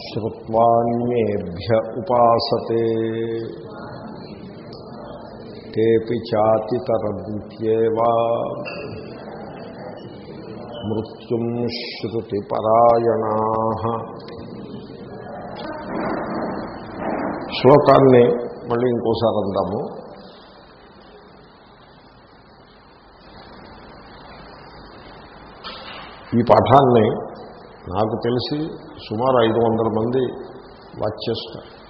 శ్రువాణ్యేభ్య ఉపాసతే తేపి చాతితరంత్యేవా మృత్యుం శృతిపరాయణా శ్లోకాన్ని మళ్ళీ ఇంకోసారి అందాము. ఈ పాఠాన్ని నాకు తెలిసి సుమారు ఐదు వందల మంది వాచ్ చేస్తారు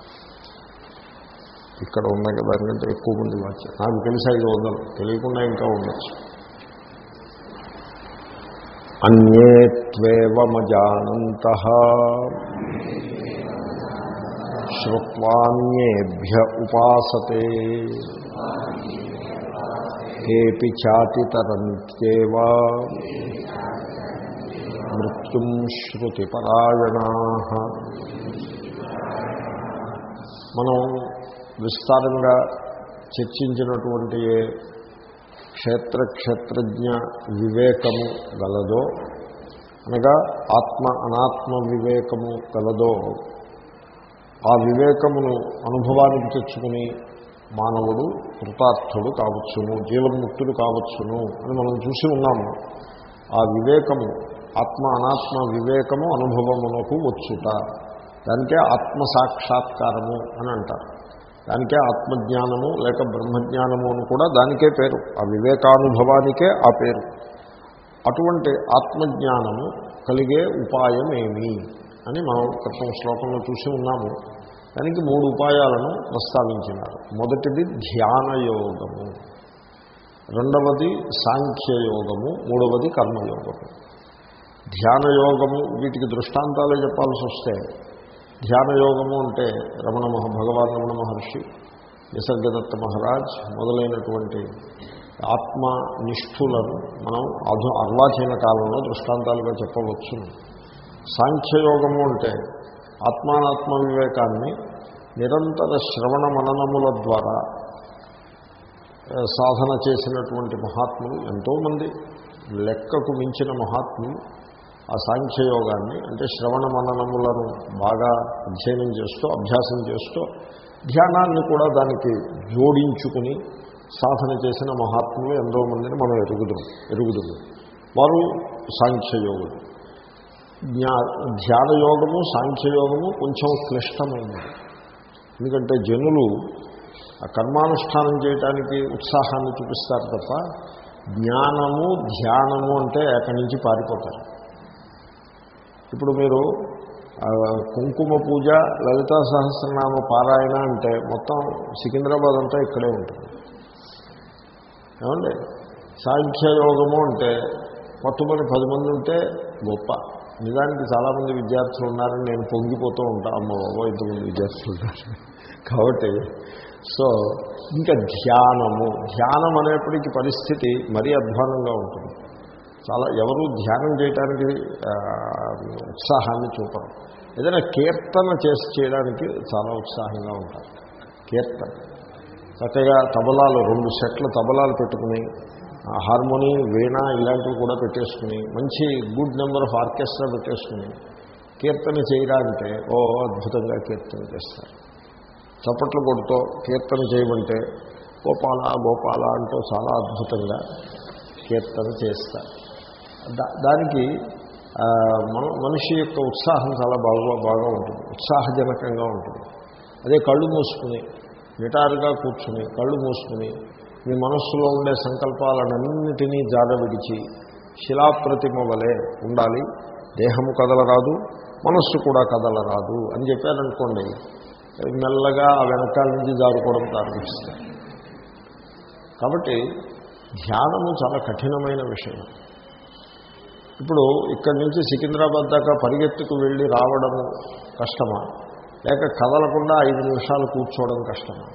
ఇక్కడ ఉన్న దానికంటే ఎక్కువ మంది వాచ్ నాకు తెలిసి ఐదు వందలు. తెలియకుండా ఇంకా ఉండొచ్చు. అన్యే త్వేవమజానంత శ్రువాణ్యేభ్య ఉపాసతే. ఏపి చాతితరంత్యేవా మృత్యుం శృతిపరాయణా మనం విస్తారంగా చర్చించినటువంటి ఏ క్షేత్రక్షేత్రజ్ఞ వివేకము గలదో అనగా ఆత్మ అనాత్మ వివేకము గలదో ఆ వివేకమును అనుభవానికి తెచ్చుకుని మానవుడు కృతార్థుడు కావచ్చును జీవన్ముక్తుడు కావచ్చును అని మనం చూసి ఉన్నాము. ఆ వివేకము ఆత్మ అనాత్మ వివేకము అనుభవమునకు వచ్చుట. దానికే ఆత్మ సాక్షాత్కారము అని అంటారు. దానికే ఆత్మజ్ఞానము లేక బ్రహ్మజ్ఞానము అని కూడా దానికే పేరు. ఆ వివేకానుభవానికే ఆ పేరు. అటువంటి ఆత్మజ్ఞానము కలిగే ఉపాయం ఏమి అని మనం క్రితం శ్లోకంలో చూసి ఉన్నాము. దానికి మూడు ఉపాయాలను ప్రస్తావించినారు. మొదటిది ధ్యానయోగము. రెండవది సాంఖ్యయోగము. మూడవది కర్మయోగము. ధ్యానయోగము వీటికి దృష్టాంతాలే చెప్పాల్సి వస్తే ధ్యానయోగము అంటే రమణ మహ భగవాన్ రమణ మహర్షి నిసర్గదత్త మహారాజ్ మొదలైనటువంటి ఆత్మ నిష్ఠులను మనం అధు అర్వాచీన కాలంలో దృష్టాంతాలుగా చెప్పవచ్చు. సాంఖ్యయోగము అంటే ఆత్మానాత్మ వివేకాన్ని నిరంతర శ్రవణ మననముల ద్వారా సాధన చేసినటువంటి మహాత్ములు ఎంతోమంది లెక్కకు మించిన మహాత్ములు ఆ సాంఖ్యయోగాన్ని అంటే శ్రవణ మననములను బాగా అధ్యయనం చేస్తూ అభ్యాసం చేస్తూ ధ్యానాన్ని కూడా దానికి జోడించుకుని సాధన చేసిన మహాత్ములు ఎంతో మందిని మనం ఎరుగుదాం ఎరుగుదురు వారు సాంఖ్యయోగులు. జ్ఞా ధ్యానయోగము సాంఖ్యయోగము కొంచెం క్లిష్టమైనది. ఎందుకంటే జనులు ఆ కర్మానుష్ఠానం చేయడానికి ఉత్సాహాన్ని చూపిస్తారు తప్ప జ్ఞానము ధ్యానము అంటే అక్కడి నుంచి పారిపోతారు. ఇప్పుడు మీరు కుంకుమ పూజ లలితా సహస్రనామ పారాయణ అంటే మొత్తం సికింద్రాబాద్ అంతా ఇక్కడే ఉంటుంది. ఏమండి? సాంఖ్యయోగము అంటే పట్టుమని పది మంది ఉంటే గొప్ప. నిజానికి చాలామంది విద్యార్థులు ఉన్నారని నేను పొంగిపోతూ ఉంటాను అమ్మ బాబో ఇంతమంది విద్యార్థులు ఉన్నారు. కాబట్టి సో ఇంకా ధ్యానము. ధ్యానం అనేప్పటికీ పరిస్థితి మరీ అధ్వానంగా ఉంటుంది. చాలా ఎవరు ధ్యానం చేయడానికి ఉత్సాహాన్ని చూపరు. ఏదైనా కీర్తన చేసి చేయడానికి చాలా ఉత్సాహంగా ఉంటారు. కీర్తన. చక్కగా తబలాలు రెండు సెట్ల తబలాలు పెట్టుకుని హార్మోని వీణ ఇలాంటివి కూడా పెట్టేసుకుని మంచి గుడ్ నెంబర్ ఆఫ్ ఆర్కెస్ట్రా పెట్టేసుకుని కీర్తన చేయడానికే ఓ అద్భుతంగా కీర్తన చేస్తారు. చప్పట్లు కొడుతూ కీర్తన చేయమంటే గోపాల గోపాల అంటూ చాలా అద్భుతంగా కీర్తన చేస్తారు. దానికి మన మనిషి యొక్క ఉత్సాహం చాలా బాగా బాగా ఉంటుంది. ఉత్సాహజనకంగా ఉంటుంది. అదే కళ్ళు మూసుకుని నిటారుగా కూర్చుని కళ్ళు మూసుకుని మీ మనస్సులో ఉండే సంకల్పాలన్నింటినీ జాడవిడిచి శిలాప్రతిమ వలె ఉండాలి. దేహము కదలరాదు మనస్సు కూడా కదలరాదు అని చెప్పారనుకోండి మెల్లగా ఆ వెనకాల నుంచి జారుకోవడం ప్రారంభిస్తారు. కాబట్టి ధ్యానము చాలా కఠినమైన విషయం. ఇప్పుడు ఇక్కడి నుంచి సికింద్రాబాద్ దాకా పరిగెత్తుకు వెళ్ళి రావడము కష్టమా? లేక కదలకుండా ఐదు నిమిషాలు కూర్చోవడం కష్టమా?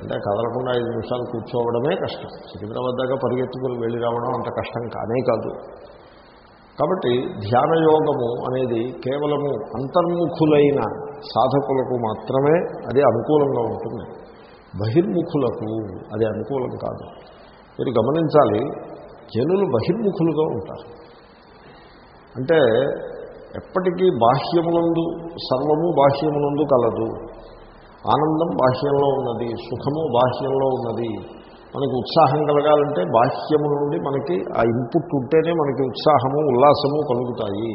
అంటే కదలకుండా ఐదు నిమిషాలు కూర్చోవడమే కష్టం. సికింద్రాబాద్ దాకా పరిగెత్తుకుని వెళ్ళి రావడం అంత కష్టం కానే కాదు. కాబట్టి ధ్యానయోగము అనేది కేవలము అంతర్ముఖులైన సాధకులకు మాత్రమే అది అనుకూలంగా ఉంటుంది. బహిర్ముఖులకు అది అనుకూలం కాదు. మీరు గమనించాలి జనులు బహిర్ముఖులుగా ఉంటారు. అంటే ఎప్పటికీ బాహ్యమునందు సర్వము బాహ్యమునందు కలదు. ఆనందం బాహ్యంలో ఉన్నది సుఖము బాహ్యంలో ఉన్నది. మనకి ఉత్సాహం కలగాలంటే బాహ్యము నుండి మనకి ఆ ఇన్పుట్ ఉంటేనే మనకి ఉత్సాహము ఉల్లాసము కలుగుతాయి.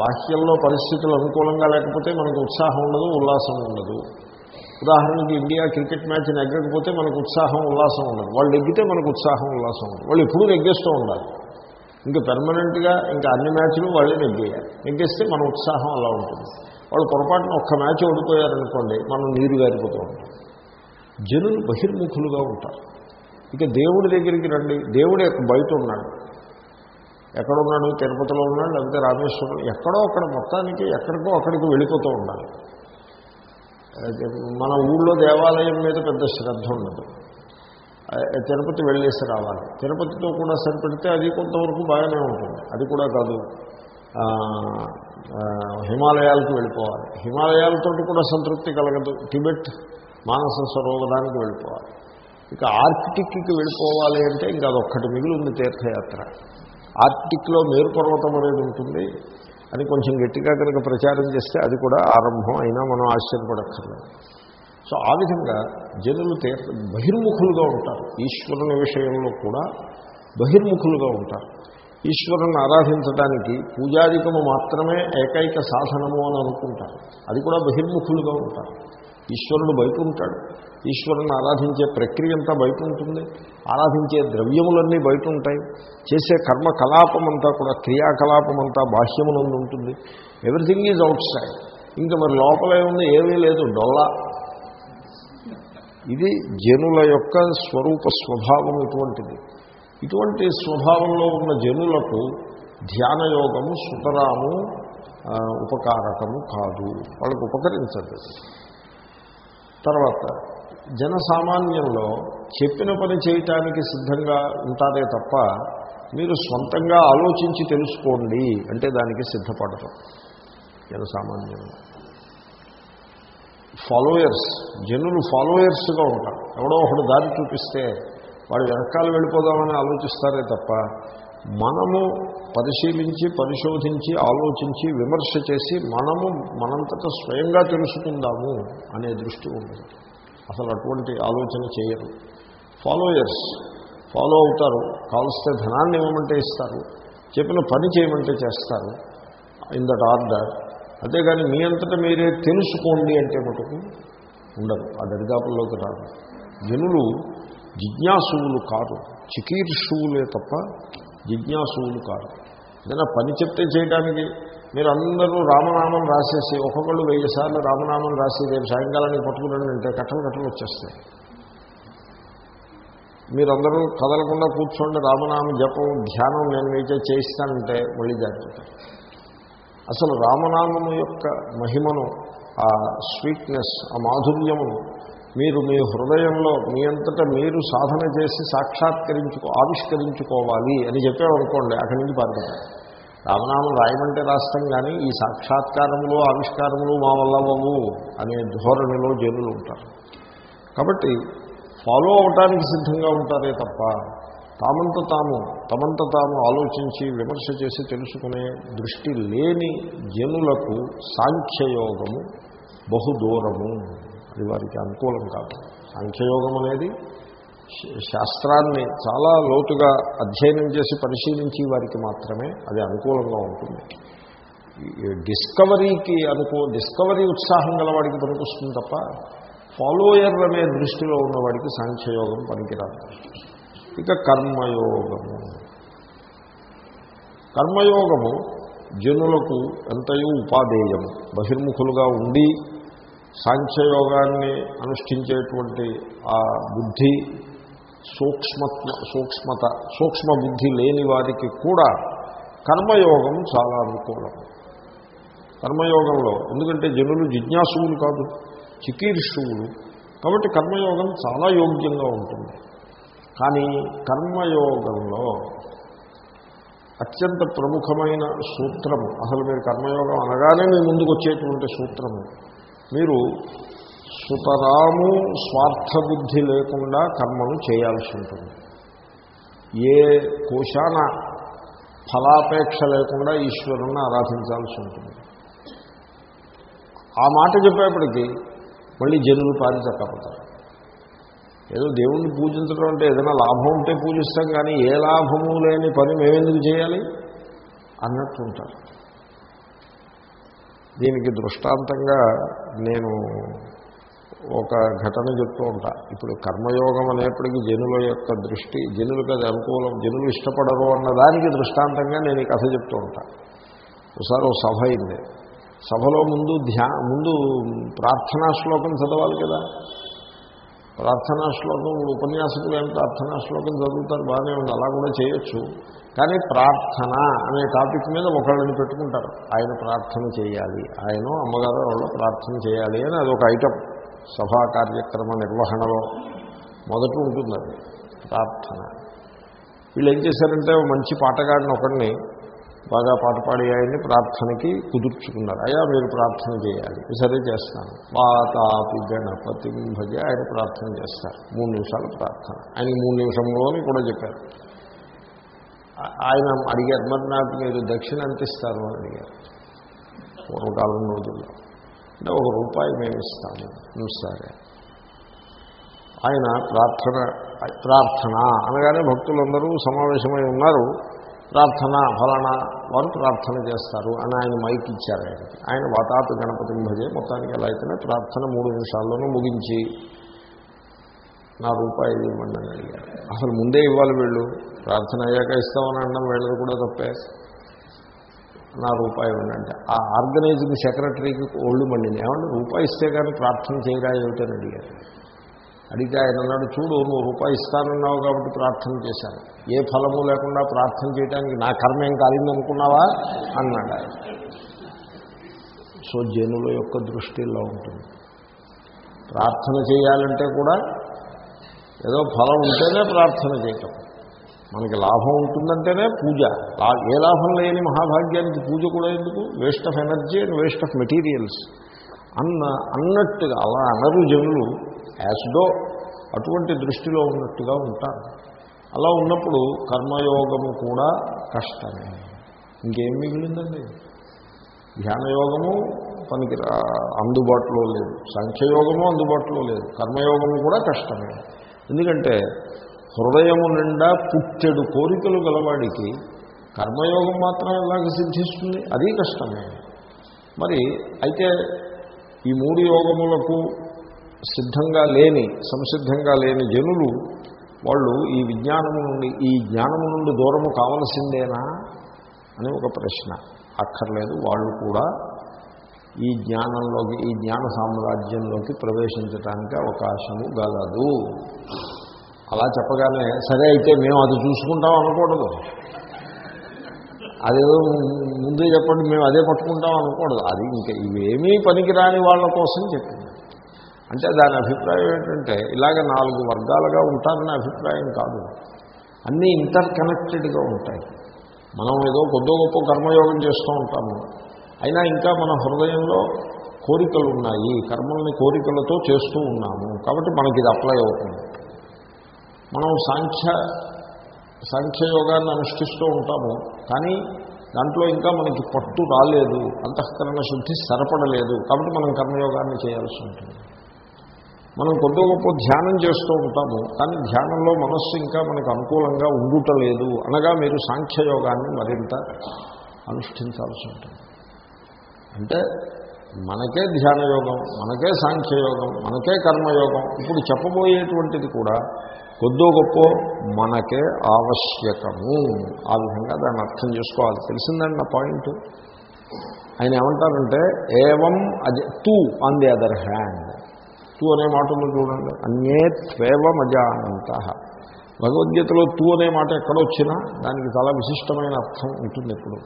బాహ్యంలో పరిస్థితులు అనుకూలంగా లేకపోతే మనకు ఉత్సాహం ఉండదు ఉల్లాసం ఉండదు. ఉదాహరణకి ఇండియా క్రికెట్ మ్యాచ్ నెగ్గకపోతే మనకు ఉత్సాహం ఉల్లాసం ఉండదు. వాళ్ళు నెగ్గితే మనకు ఉత్సాహం ఉల్లాసం ఉండదు. వాళ్ళు ఎప్పుడూ నెగ్గేస్తూ ఉండాలి. ఇంకా పెర్మనెంట్గా ఇంకా అన్ని మ్యాచ్లు వాళ్ళే నెగ్గేయాలి. నెగ్గేస్తే మన ఉత్సాహం అలా ఉంటుంది. వాళ్ళు పొరపాటున ఒక్క మ్యాచ్ ఓడిపోయారనుకోండి మనం నీరు గారిపోతూ ఉంటాం. జనులు బహిర్ముఖులుగా ఉంటారు. ఇక దేవుడి దగ్గరికి రండి. దేవుడు బయట ఉన్నాడు. ఎక్కడున్నాడు తిరుపతిలో ఉన్నాడు లేకపోతే రామేశ్వరం ఎక్కడో అక్కడ మొత్తానికి ఎక్కడికో అక్కడికి వెళ్ళిపోతూ ఉండాలి. మన ఊళ్ళో దేవాలయం మీద పెద్ద శ్రద్ధ ఉండదు. తిరుపతి వెళ్ళేసి రావాలి. తిరుపతితో కూడా సరిపెడితే అది కొంతవరకు బాగానే ఉంటుంది. అది కూడా కాదు. హిమాలయాలకు వెళ్ళిపోవాలి. హిమాలయాలతో కూడా సంతృప్తి కలగదు. టిబెట్ మానస సరోవరానికి వెళ్ళిపోవాలి. ఇక ఆర్కిటిక్కి వెళ్ళిపోవాలి అంటే ఇంకా అదొక్కటి మిగిలి ఉంది తీర్థయాత్ర. ఆర్కిటిక్లో మేరు పర్వతం అనేది ఉంటుంది. అని కొంచెం గట్టిగా కనుక ప్రచారం చేస్తే అది కూడా ఆరంభం. అయినా మనం ఆశ్చర్యపడక్కర్లేదు. సో ఆ విధంగా జనులు తీర్థ బహిర్ముఖులుగా ఉంటారు. ఈశ్వరుని విషయంలో కూడా బహిర్ముఖులుగా ఉంటారు. ఈశ్వరుని ఆరాధించడానికి పూజాధికము మాత్రమే ఏకైక సాధనము అని అనుకుంటారు. అది కూడా బహిర్ముఖులుగా ఉంటారు. ఈశ్వరుడు బయట ఉంటాడు. ఈశ్వరుని ఆరాధించే ప్రక్రియ అంతా బయట ఉంటుంది. ఆరాధించే ద్రవ్యములన్నీ బయట ఉంటాయి. చేసే కర్మకలాపం అంతా కూడా క్రియాకలాపం అంతా బాహ్యములందు ఉంటుంది. ఎవ్రీథింగ్ ఈజ్ అవుట్ సైడ్ ఇంకా మరి లోపలే ఉంది ఏమీ లేదు. డొల్లా. ఇది జనుల యొక్క స్వరూప స్వభావం ఇటువంటిది. ఇటువంటి స్వభావంలో ఉన్న జనులకు ధ్యానయోగము సుతరాము ఉపకారకము కాదు. వాళ్ళకు ఉపకరించదు. తర్వాత జనసామాన్యంలో చెప్పిన పని చేయటానికి సిద్ధంగా ఉంటారే తప్ప మీరు సొంతంగా ఆలోచించి తెలుసుకోండి అంటే దానికి సిద్ధపడతాం జనసామాన్యంలో. ఫాలోయర్స్ జనులు ఫాలోయర్స్గా ఉంటారు. ఎవడో ఒకడు దారి చూపిస్తే వాడు వెనకాల వెళ్ళిపోదామని ఆలోచిస్తారే తప్ప మనము పరిశీలించి పరిశోధించి ఆలోచించి విమర్శ చేసి మనము మనంతటా స్వయంగా తెలుసుకుందాము అనే దృష్టి ఉంటుంది అసలు అటువంటి ఆలోచన చేయరు. ఫాలోయర్స్ ఫాలో అవుతారు కావలిస్తే ధనాన్ని ఇవ్వమంటే ఇస్తారు చెప్పిన పని చేయమంటే చేస్తారు. ఇన్ దట్ ఆర్డర్ అంతేగాని మీ అంతటా మీరే తెలుసుకోండి అంటే మటుకు ఉండదు. ఆ దరిదాపుల్లోకి రాదు. జనులు జిజ్ఞాసువులు కాదు. చికీర్షువులే తప్ప జిజ్ఞాసువులు కాదు. ఏదైనా పని చెప్తే చేయడానికి మీరు అందరూ రామనామం రాసేసి ఒక్కొక్కళ్ళు వెయ్యి సార్లు రామనామం రాసి రేపు సాయంకాలానికి పట్టుకురండి అంటే కట్టలు కట్టలు వచ్చేస్తాయి. మీరందరూ కదలకుండా కూర్చోండి రామనామ జపం ధ్యానం నేను మీచే చేయిస్తానంటే మళ్ళీ జాగ్రత్త. అసలు రామనామము యొక్క మహిమను ఆ స్వీట్నెస్ ఆ మాధుర్యమును మీరు మీ హృదయంలో మీ అంతటా మీరు సాధన చేసి సాక్షాత్కరించుకో ఆవిష్కరించుకోవాలి అని చెప్పామనుకోండి అక్కడి నుంచి పారిపోతాం. రామనామం రాయమంటే రాస్తాం కానీ ఈ సాక్షాత్కారములు ఆవిష్కారములు మా వల్ల అనే ధోరణిలో జనులు ఉంటారు. కాబట్టి ఫాలో అవటానికి సిద్ధంగా ఉంటారే తప్ప తామంత తాము తమంత తాము ఆలోచించి విమర్శ చేసి తెలుసుకునే దృష్టి లేని జనులకు సాంఖ్యయోగము బహుదూరము. అది వారికి అనుకూలం కాదు. సాంఖ్యయోగం అనేది శాస్త్రాన్ని చాలా లోతుగా అధ్యయనం చేసి పరిశీలించి వారికి మాత్రమే అది అనుకూలంగా ఉంటుంది. డిస్కవరీకి అనుకో డిస్కవరీ ఉత్సాహం గలవాడికి పనికొస్తుంది తప్ప ఫాలోయర్ అనే దృష్టిలో ఉన్నవాడికి సాంఖ్యయోగం పనికిరాదు. ఇక కర్మయోగము. కర్మయోగము జనులకు ఎంతయో ఉపాధేయము బహిర్ముఖులుగా ఉండి సాంఖ్యయోగాన్ని అనుష్ఠించేటువంటి ఆ బుద్ధి సూక్ష్మత్వ సూక్ష్మత సూక్ష్మ బుద్ధి లేని వారికి కూడా కర్మయోగం చాలా అనుకూలం. కర్మయోగంలో ఎందుకంటే జనులు జిజ్ఞాసువులు కాదు చికీర్షువులు. కాబట్టి కర్మయోగం చాలా యోగ్యంగా ఉంటుంది. కానీ కర్మయోగంలో అత్యంత ప్రముఖమైన సూత్రము. అసలు మీరు కర్మయోగం అనగానే మీ ముందుకు వచ్చేటువంటి సూత్రము. మీరు సుతరాము స్వార్థబుద్ధి లేకుండా కర్మను చేయాల్సి ఉంటుంది. ఏ కోశాన ఫలాపేక్ష లేకుండా ఈశ్వరుణ్ణి ఆరాధించాల్సి ఉంటుంది. ఆ మాట చెప్పేప్పటికీ మళ్ళీ జనులు పారి చక్కపోతారు ఏదో దేవుణ్ణి పూజించడం అంటే ఏదైనా లాభం ఉంటే పూజిస్తాం కానీ ఏ లాభము లేని పని మేమెందుకు చేయాలి? అన్నట్టు ఉంటారు దీనికి దృష్టాంతంగా నేను ఒక ఘటన చెప్తూ ఉంటా. ఇప్పుడు కర్మయోగం అనేప్పటికీ జనుల యొక్క దృష్టి జనులకు అది అనుకూలం జనులు ఇష్టపడరు అన్న దానికి దృష్టాంతంగా నేను ఈ కథ చెప్తూ ఉంటా. ఒకసారి ఒక సభ అయింది. సభలో ముందు ధ్యా ముందు ప్రార్థనా శ్లోకం చదవాలి కదా? ప్రార్థనా శ్లోకం ఉపన్యాసకులు ఏం ప్రార్థనా శ్లోకం చదువుతారు బాగానే ఉంది అలా కూడా చేయొచ్చు. కానీ ప్రార్థన అనే టాపిక్ మీద ఒకళ్ళని పెట్టుకుంటారు. ఆయన ప్రార్థన చేయాలి ఆయన అమ్మగారు వాళ్ళు ప్రార్థన చేయాలి అని అదొక ఐటమ్ సభా కార్యక్రమ నిర్వహణలో మొదట ఉంటుంది అది ప్రార్థన. వీళ్ళు ఏం చేశారంటే మంచి పాటగాడిని ఒకడిని బాగా పాట పాడి ఆయన్ని ప్రార్థనకి కుదుర్చుకున్నారు. అయ్యా మీరు ప్రార్థన చేయాలి. సరే చేస్తాను. పాతాపి గణపతి భజ ఆయన ప్రార్థన చేస్తారు. మూడు నిమిషాలు ప్రార్థన. ఆయన మూడు నిమిషంలోని కూడా చెప్పారు. ఆయన అడిగారు మరి నాకు మీరు దక్షిణ అంతిస్తారు అని అడిగారు. పూర్వకాలం రోజుల్లో. అంటే ఒక రూపాయి మేము ఇస్తాము. సరే. ఆయన ప్రార్థన ప్రార్థన అనగానే భక్తులందరూ సమావేశమై ఉన్నారు. ప్రార్థన ఫలానా వారు ప్రార్థన చేస్తారు అని ఆయన మైక్ ఇచ్చారు ఆయనకి. ఆయన వాతాపి గణపతి భజే మొత్తానికి ఎలా అయితేనే ప్రార్థన మూడు నిమిషాల్లోనూ ముగించి నా రూపాయి ఇవ్వండి అని అడిగారు. అసలు ముందే ఇవ్వాలి వీళ్ళు. ప్రార్థన అయ్యాక ఇస్తామని అనడం వీళ్ళది కూడా తప్పే. నా రూపాయి ఇవ్వండి ఆ ఆర్గనైజింగ్ సెక్రటరీకి ఒళ్ళు మండింది. ఏమంటే రూపాయి ఇస్తే కానీ ప్రార్థన చేయరా ఏమిటని అడిగారు. అడిగితే ఆయన అన్నాడు చూడు నువ్వు రూపాయి ఇస్తానన్నావు కాబట్టి ప్రార్థన చేశాను ఏ ఫలము లేకుండా ప్రార్థన చేయడానికి నా కర్మ ఏం కాలింది అనుకున్నావా అన్నాడు ఆయన. సో జనుల యొక్క దృష్టిలో ఉంటుంది. ప్రార్థన చేయాలంటే కూడా ఏదో ఫలం ఉంటేనే ప్రార్థన చేయటం. మనకి లాభం ఉంటుందంటేనే పూజ. ఏ లాభం లేని మహాభాగ్యానికి పూజ కూడా ఎందుకు? Waste of energy and waste of materials. అన్న అన్నట్టుగా అలా అనరు జనులు. యాస్డో అటువంటి దృష్టిలో ఉన్నట్టుగా ఉంటారు అలా ఉన్నప్పుడు కర్మయోగము కూడా కష్టమే. ఇంకేం మిగిలిందండి? ధ్యానయోగము పనికి రా- అందుబాటులో లేదు. సంఖ్యయోగము అందుబాటులో లేదు. కర్మయోగము కూడా కష్టమే. ఎందుకంటే హృదయము నిండా పుట్టెడు కోరికలు గలవాడికి కర్మయోగం మాత్రం ఎలాగ సిద్ధిస్తుంది? అది కష్టమే. మరి అయితే ఈ మూడు యోగములకు సిద్ధంగా లేని సంసిద్ధంగా లేని జనులు వాళ్ళు ఈ విజ్ఞానము నుండి ఈ జ్ఞానము నుండి దూరము కావలసిందేనా అని ఒక ప్రశ్న. అక్కర్లేదు వాళ్ళు కూడా ఈ జ్ఞానంలోకి ఈ జ్ఞాన సామ్రాజ్యంలోకి ప్రవేశించడానికి అవకాశము గలదు. అలా చెప్పగానే సరే అయితే మేము అది చూసుకుంటాం అనకూడదు. అదేదో ముందే చెప్పండి మేము అదే పట్టుకుంటాం అనకూడదు. అది ఇంకా ఇవేమీ పనికిరాని వాళ్ళ కోసం చెప్పింది. అంటే దాని అభిప్రాయం ఏంటంటే ఇలాగ నాలుగు వర్గాలుగా ఉంటారనే అభిప్రాయం కాదు. అన్నీ ఇంటర్ కనెక్టెడ్గా ఉంటాయి. మనం ఏదో కొద్దో గొప్ప కర్మయోగం చేస్తూ ఉంటాము. అయినా ఇంకా మన హృదయంలో కోరికలు ఉన్నాయి. కర్మల్ని కోరికలతో చేస్తూ ఉన్నాము. కాబట్టి మనకి ఇది అప్లై అవుతుంది. మనం సాంఖ్య సాంఖ్యయోగాన్ని అనుష్ఠిస్తూ ఉంటాము. కానీ దాంట్లో ఇంకా మనకి పట్టు రాలేదు. అంతఃకరణ శుద్ధి సరపడలేదు. కాబట్టి మనం కర్మయోగాన్ని చేయాల్సి ఉంటుంది. మనం కొద్ది గొప్ప ధ్యానం చేస్తూ ఉంటాము కానీ ధ్యానంలో మనస్సు ఇంకా మనకు అనుకూలంగా ఉండుటలేదు అనగా మీరు సాంఖ్యయోగాన్ని మరింత అనుష్ఠించాల్సి ఉంటుంది. అంటే మనకే ధ్యానయోగం మనకే సాంఖ్యయోగం మనకే కర్మయోగం ఇప్పుడు చెప్పబోయేటువంటిది కూడా కొద్దో గొప్ప మనకే ఆవశ్యకము. ఆ విధంగా దాన్ని అర్థం చేసుకోవాలి. తెలిసిందండి నా పాయింట్? ఆయన ఏమంటారంటే ఏవం అజ టూ ఆన్ ది అదర్ హ్యాండ్. తూ అనే మాట చూడండి. అన్యే త్వేవ మజానంత భగవద్గీతలో తూ అనే మాట ఎక్కడొచ్చినా దానికి చాలా విశిష్టమైన అర్థం ఉంటుంది ఎప్పుడు.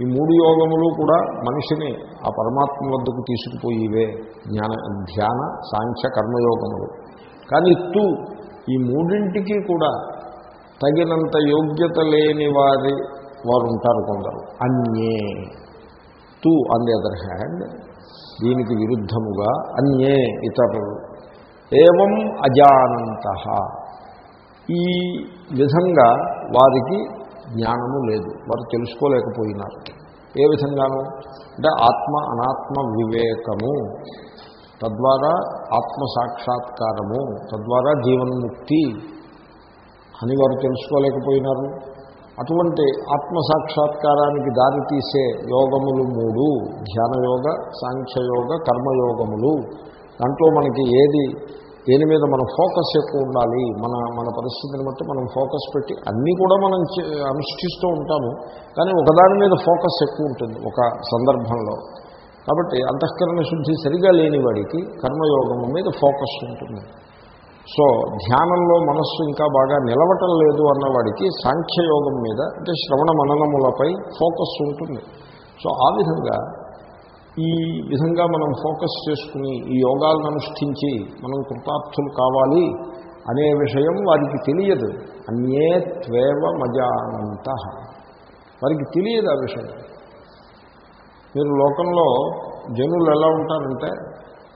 ఈ మూడు యోగములు కూడా మనిషిని ఆ పరమాత్మ వద్దకు తీసుకుపోయేవే. జ్ఞాన ధ్యాన సాంఖ్య కర్మయోగములు. కానీ తూ ఈ మూడింటికి కూడా తగినంత యోగ్యత లేని వారి వారు ఉంటారు కొందరు. అన్యే. తూ ఆన్ ది అదర్ హ్యాండ్ దీనికి విరుద్ధముగా అన్యే ఇతరులు. ఏవం అజానంత. ఈ విధంగా వారికి జ్ఞానము లేదు. వారు తెలుసుకోలేకపోయినారు. ఏ విధంగాను? అంటే ఆత్మ అనాత్మ వివేకము. తద్వారా ఆత్మ సాక్షాత్కారము. తద్వారా జీవన్ముక్తి అని వారు తెలుసుకోలేకపోయినారు. అటువంటి ఆత్మ సాక్షాత్కారానికి దారితీసే యోగములు మూడు. ధ్యానయోగ సాంఖ్యయోగ కర్మయోగములు. దాంట్లో మనకి ఏది దేని మీద మన ఫోకస్ ఎక్కువ ఉండాలి మన మన పరిస్థితిని బట్టి మనం ఫోకస్ పెట్టి అన్నీ కూడా మనం చే- అనుష్ఠిస్తూ ఉంటాము. కానీ ఒకదాని మీద ఫోకస్ ఎక్కువ ఉంటుంది ఒక సందర్భంలో. కాబట్టి అంతఃకరణ శుద్ధి సరిగా లేని వాడికి కర్మయోగము మీద ఫోకస్ ఉంటుంది. సో ధ్యానంలో మనస్సు ఇంకా బాగా నిలవటం లేదు అన్నవాడికి సాంఖ్యయోగం మీద అంటే శ్రవణ మననములపై ఫోకస్ ఉంటుంది. సో ఆ విధంగా ఈ విధంగా మనం ఫోకస్ చేసుకుని ఈ యోగాలను అనుష్ఠించి మనం కృతార్థులు కావాలి అనే విషయం వారికి తెలియదు. అన్యే త్వేవ మజానంత. వారికి తెలియదు ఆ విషయం. మీరు లోకంలో జనులు ఎలా ఉంటారంటే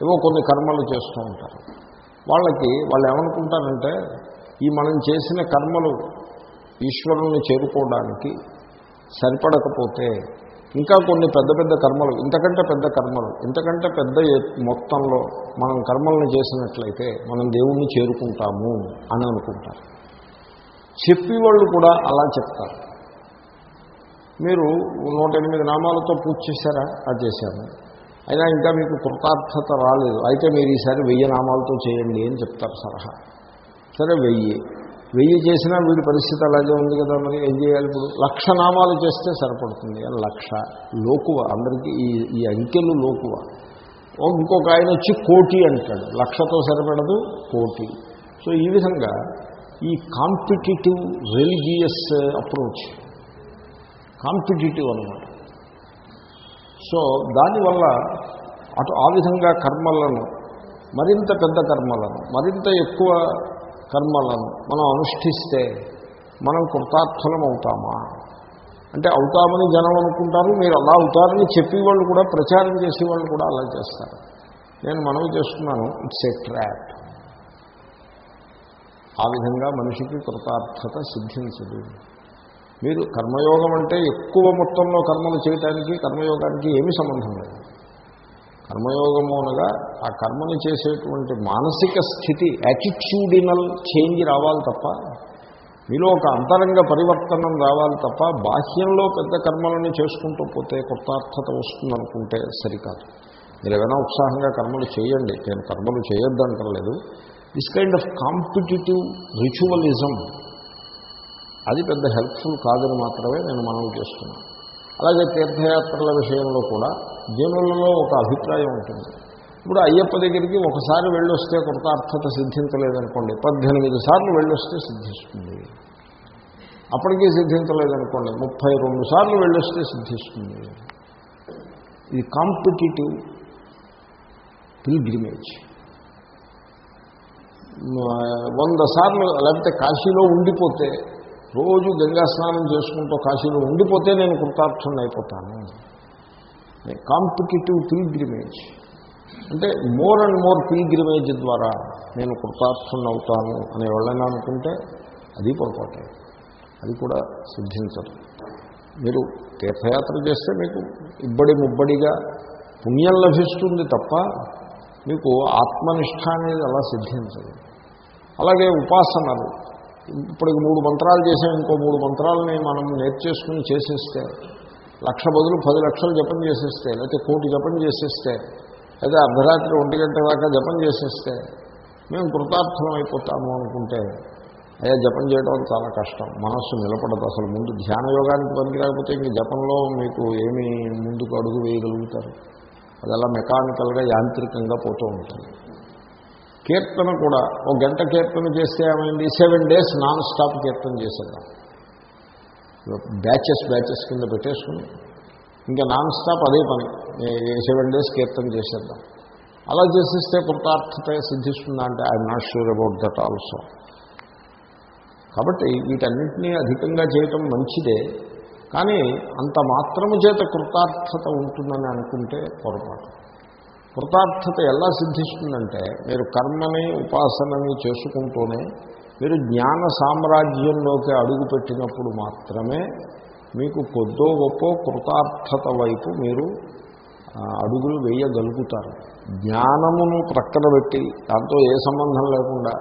ఏవో కొన్ని కర్మలు చేస్తూ ఉంటారు. వాళ్ళకి వాళ్ళు ఏమనుకుంటారంటే ఈ మనం చేసిన కర్మలు ఈశ్వరుని చేరుకోవడానికి సరిపడకపోతే ఇంకా కొన్ని పెద్ద పెద్ద కర్మలు ఇంతకంటే పెద్ద కర్మలు ఇంతకంటే పెద్ద మొత్తంలో మనం కర్మలను చేసినట్లయితే మనం దేవుణ్ణి చేరుకుంటాము అని అనుకుంటారు. చెప్పేవాళ్ళు కూడా అలా చెప్తారు. మీరు నూట ఎనిమిది నామాలతో పూజ చేశారా? అది చేశాము. అయినా ఇంకా మీకు కృతార్థత రాలేదు. అయితే మీరు ఈసారి వెయ్యి నామాలతో చేయండి అని చెప్తారు సలహా. సరే వెయ్యి. వెయ్యి చేసినా వీడి పరిస్థితి అలాగే ఉంది కదా మరి ఏం చేయాలి ఇప్పుడు? లక్ష నామాలు చేస్తే సరిపడుతుంది. అని లక్ష? లోకువ. అందరికీ ఈ ఈ అంకెలు లోకువ. ఇంకొక ఆయన వచ్చి కోటి అంటాడు. లక్షతో సరిపడదు కోటి. సో ఈ విధంగా ఈ కాంపిటేటివ్ రిలీజియస్ అప్రోచ్. కాంపిటేటివ్ అనమాట సో దానివల్ల అటు ఆ విధంగా కర్మలను మరింత పెద్ద కర్మలను మరింత ఎక్కువ కర్మలను మనం అనుష్ఠిస్తే మనం కృతార్థులం అవుతామా అంటే అవుతామని జనం అనుకుంటారు మీరు అలా అవుతారని చెప్పేవాళ్ళు కూడా ప్రచారం చేసేవాళ్ళు కూడా అలా చేస్తారు. నేను మనవి చేస్తున్నాను ఇట్స్ ఏ ట్రాప్. ఆ విధంగా మనిషికి కృతార్థత సిద్ధించదు. మీరు కర్మయోగం అంటే ఎక్కువ మొత్తంలో కర్మలు చేయటానికి కర్మయోగానికి ఏమీ సంబంధం లేదు. కర్మయోగము అనగా ఆ కర్మని చేసేటువంటి మానసిక స్థితి యాటిట్యూడినల్ చేంజ్ రావాలి తప్ప మీలో ఒక అంతరంగ పరివర్తనం రావాలి తప్ప బాహ్యంలో పెద్ద కర్మలని చేసుకుంటూ పోతే కృతార్థత వస్తుందనుకుంటే సరికాదు. మీరు ఏమైనా ఉత్సాహంగా కర్మలు చేయండి. నేను కర్మలు చేయొద్దంటలేదు. This kind of competitive ritualism అది పెద్ద హెల్ప్ఫుల్ కాదని మాత్రమే నేను మనవి చేస్తున్నాను. అలాగే తీర్థయాత్రల విషయంలో కూడా జనులలో ఒక అభిప్రాయం ఉంటుంది. ఇప్పుడు అయ్యప్ప దగ్గరికి ఒకసారి వెళ్ళొస్తే కృతార్థత సిద్ధించలేదనుకోండి పద్దెనిమిది సార్లు వెళ్ళొస్తే సిద్ధిస్తుంది. అప్పటికీ సిద్ధించలేదనుకోండి ముప్పై రెండు సార్లు వెళ్ళొస్తే సిద్ధిస్తుంది. ఇది కాంపిటేటివ్ పిల్గ్రిమేజ్. వంద సార్లు లేకపోతే కాశీలో ఉండిపోతే రోజు గంగా స్నానం చేసుకుంటూ కాశీలో ఉండిపోతే నేను కృతార్థుని అయిపోతాను. కాంపిటేటివ్ పిల్గ్రిమేజ్ అంటే మోర్ అండ్ మోర్ పిల్గ్రిమేజ్ ద్వారా నేను కృతార్థుని అవుతాను అని ఎవరైనా అనుకుంటే అది పొరపాటే. అది కూడా సిద్ధించదు. మీరు తీర్థయాత్ర చేస్తే మీకు ఇబ్బడి ముబ్బడిగా పుణ్యం లభిస్తుంది తప్ప మీకు ఆత్మనిష్ట అనేది అలా సిద్ధించదు. అలాగే ఉపాసనలు. ఇప్పటికి మూడు మంత్రాలు చేసాం ఇంకో మూడు మంత్రాలని మనం నేర్చేసుకుని చేసేస్తే లక్ష బదులు పది లక్షలు జపం చేసేస్తే లేకపోతే కోటి జపం చేసేస్తే లేదా అర్ధరాత్రి ఒంటి గంట దాకా జపం చేసేస్తే మేము కృతార్థం అయిపోతాము అనుకుంటే అయ్యా జపం చేయడం చాలా కష్టం. మనస్సు నిలబడదు అసలు. ముందు ధ్యాన యోగానికి పనికి రాకపోతే ఇంక జపంలో మీకు ఏమి ముందుకు అడుగు వేయగలుగుతారు. అది అలా మెకానికల్గా యాంత్రికంగా పోతూ ఉంటుంది. కీర్తన కూడా ఒక గంట కీర్తన చేస్తే ఏమైంది? సెవెన్ డేస్ నాన్ స్టాప్ కీర్తన చేసేద్దాం. బ్యాచెస్ బ్యాచెస్ కింద పెట్టేసుకుని ఇంకా నాన్ స్టాప్ అదే పని. సెవెన్ డేస్ కీర్తన చేసేద్దాం. అలా చేసేస్తే కృతార్థత సిద్ధిస్తుందా అంటే I'm not sure about that also కాబట్టి వీటన్నింటినీ అధికంగా చేయటం మంచిదే. కానీ అంత మాత్రము చేత కృతార్థత ఉంటుందని అనుకుంటే పొరపాటు. కృతార్థత ఎలా సిద్ధిస్తుందంటే మీరు కర్మని ఉపాసనని చేసుకుంటూనే మీరు జ్ఞాన సామ్రాజ్యంలోకి అడుగుపెట్టినప్పుడు మాత్రమే మీకు కొద్దో గొప్ప కృతార్థత వైపు మీరు అడుగులు వేయగలుగుతారు. జ్ఞానమును ప్రక్కన పెట్టి దాంతో ఏ సంబంధం లేకుండా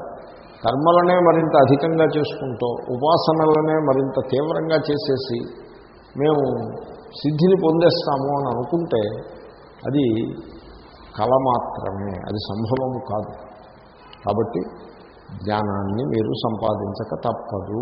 కర్మలనే మరింత అధికంగా చేసుకుంటూ ఉపాసనలనే మరింత తీవ్రంగా చేసేసి మేము సిద్ధిని పొందేస్తాము అని అనుకుంటే అది కళ మాత్రమే అది సంభవము కాదు. కాబట్టి జ్ఞానాన్ని మీరు సంపాదించక తప్పదు.